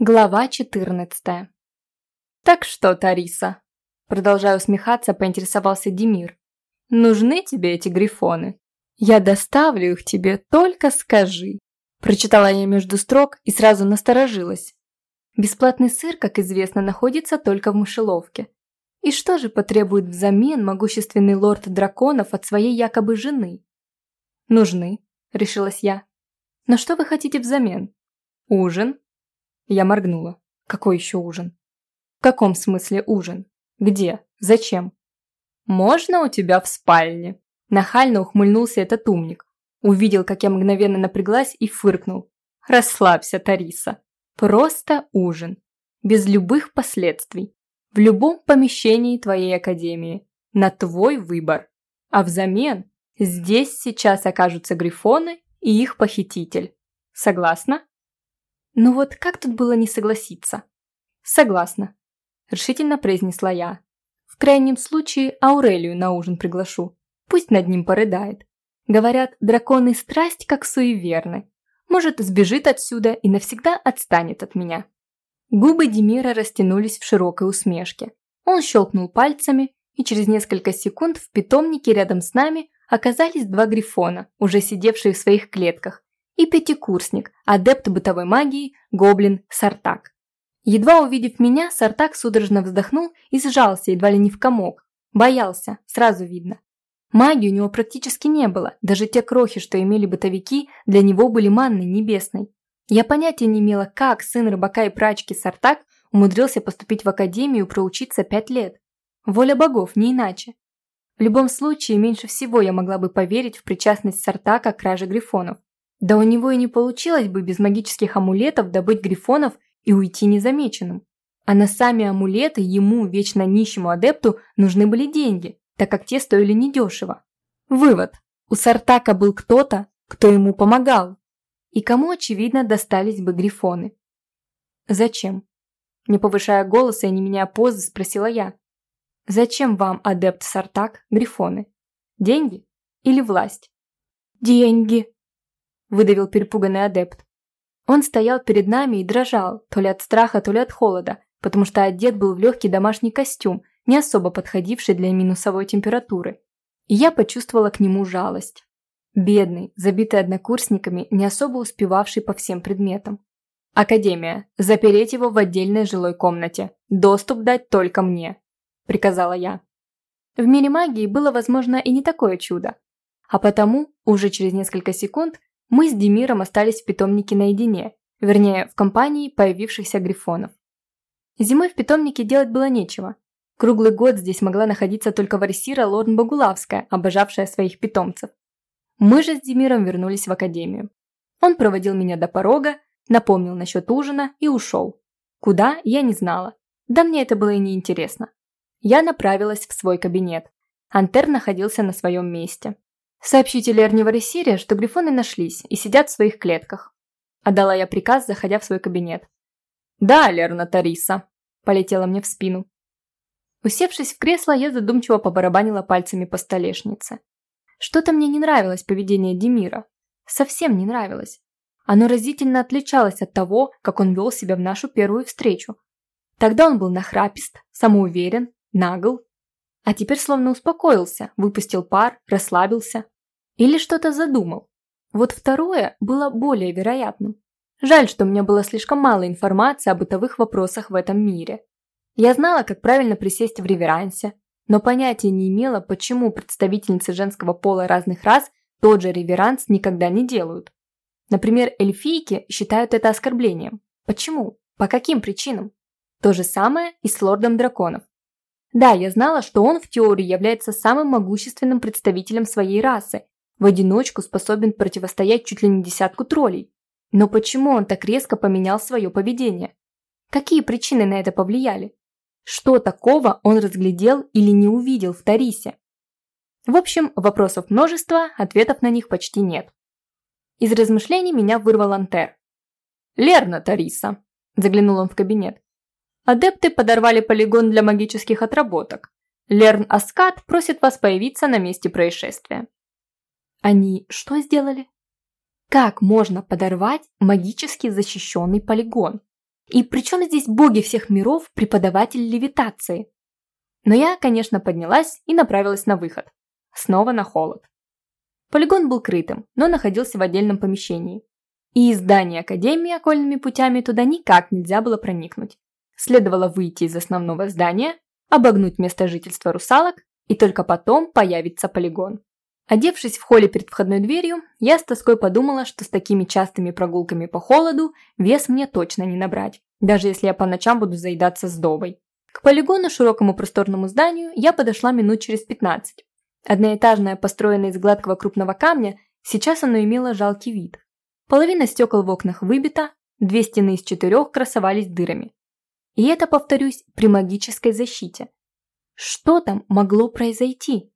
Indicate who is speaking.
Speaker 1: Глава 14 «Так что, Тариса?» Продолжая усмехаться, поинтересовался Демир. «Нужны тебе эти грифоны? Я доставлю их тебе, только скажи». Прочитала я между строк и сразу насторожилась. Бесплатный сыр, как известно, находится только в мышеловке. И что же потребует взамен могущественный лорд драконов от своей якобы жены? «Нужны», — решилась я. «Но что вы хотите взамен? Ужин?» Я моргнула. Какой еще ужин? В каком смысле ужин? Где? Зачем? Можно у тебя в спальне? Нахально ухмыльнулся этот умник. Увидел, как я мгновенно напряглась и фыркнул. Расслабься, Тариса. Просто ужин. Без любых последствий. В любом помещении твоей академии. На твой выбор. А взамен здесь сейчас окажутся грифоны и их похититель. Согласна? Ну вот как тут было не согласиться? Согласна. Решительно произнесла я. В крайнем случае Аурелию на ужин приглашу. Пусть над ним порыдает. Говорят, драконы страсть как суеверны. Может, сбежит отсюда и навсегда отстанет от меня. Губы Демира растянулись в широкой усмешке. Он щелкнул пальцами, и через несколько секунд в питомнике рядом с нами оказались два грифона, уже сидевшие в своих клетках, и пятикурсник, адепт бытовой магии, гоблин Сартак. Едва увидев меня, Сартак судорожно вздохнул и сжался едва ли не в комок. Боялся, сразу видно. Магии у него практически не было, даже те крохи, что имели бытовики, для него были манной небесной. Я понятия не имела, как сын рыбака и прачки Сартак умудрился поступить в академию и проучиться пять лет. Воля богов, не иначе. В любом случае, меньше всего я могла бы поверить в причастность Сартака к краже грифонов. Да у него и не получилось бы без магических амулетов добыть грифонов и уйти незамеченным. А на сами амулеты ему, вечно нищему адепту, нужны были деньги, так как те стоили недешево. Вывод. У Сартака был кто-то, кто ему помогал. И кому, очевидно, достались бы грифоны. «Зачем?» Не повышая голоса и не меняя позы, спросила я. «Зачем вам, адепт Сартак, грифоны? Деньги или власть?» «Деньги!» Выдавил перепуганный адепт. Он стоял перед нами и дрожал, то ли от страха, то ли от холода, потому что одет был в легкий домашний костюм, не особо подходивший для минусовой температуры. И я почувствовала к нему жалость. Бедный, забитый однокурсниками, не особо успевавший по всем предметам. «Академия. Запереть его в отдельной жилой комнате. Доступ дать только мне», – приказала я. В мире магии было возможно и не такое чудо. А потому, уже через несколько секунд, мы с Демиром остались в питомнике наедине, вернее, в компании появившихся грифонов. Зимой в питомнике делать было нечего. Круглый год здесь могла находиться только Варсира Лорн Багулавская, обожавшая своих питомцев. Мы же с Демиром вернулись в академию. Он проводил меня до порога, напомнил насчет ужина и ушел. Куда, я не знала. Да мне это было и не интересно. Я направилась в свой кабинет. Антер находился на своем месте. «Сообщите Лерне Варисире, что грифоны нашлись и сидят в своих клетках», – отдала я приказ, заходя в свой кабинет. «Да, Лерна Тариса», – полетела мне в спину. Усевшись в кресло, я задумчиво побарабанила пальцами по столешнице. Что-то мне не нравилось поведение Демира. Совсем не нравилось. Оно разительно отличалось от того, как он вел себя в нашу первую встречу. Тогда он был нахрапист, самоуверен, нагл а теперь словно успокоился, выпустил пар, расслабился. Или что-то задумал. Вот второе было более вероятным. Жаль, что у меня было слишком мало информации о бытовых вопросах в этом мире. Я знала, как правильно присесть в реверансе, но понятия не имела, почему представительницы женского пола разных рас тот же реверанс никогда не делают. Например, эльфийки считают это оскорблением. Почему? По каким причинам? То же самое и с лордом драконов. Да, я знала, что он в теории является самым могущественным представителем своей расы, в одиночку способен противостоять чуть ли не десятку троллей. Но почему он так резко поменял свое поведение? Какие причины на это повлияли? Что такого он разглядел или не увидел в Тарисе? В общем, вопросов множество, ответов на них почти нет. Из размышлений меня вырвал Антер. «Лерна Тариса», – заглянул он в кабинет. Адепты подорвали полигон для магических отработок. Лерн Аскат просит вас появиться на месте происшествия. Они что сделали? Как можно подорвать магически защищенный полигон? И причем здесь боги всех миров, преподаватель левитации? Но я, конечно, поднялась и направилась на выход. Снова на холод. Полигон был крытым, но находился в отдельном помещении. И из здания Академии окольными путями туда никак нельзя было проникнуть. Следовало выйти из основного здания, обогнуть место жительства русалок, и только потом появится полигон. Одевшись в холле перед входной дверью, я с тоской подумала, что с такими частыми прогулками по холоду вес мне точно не набрать, даже если я по ночам буду заедаться сдобой. К полигону, широкому просторному зданию, я подошла минут через 15. Одноэтажное, построенное из гладкого крупного камня, сейчас оно имело жалкий вид. Половина стекол в окнах выбита, две стены из четырех красовались дырами. И это, повторюсь, при магической защите. Что там могло произойти?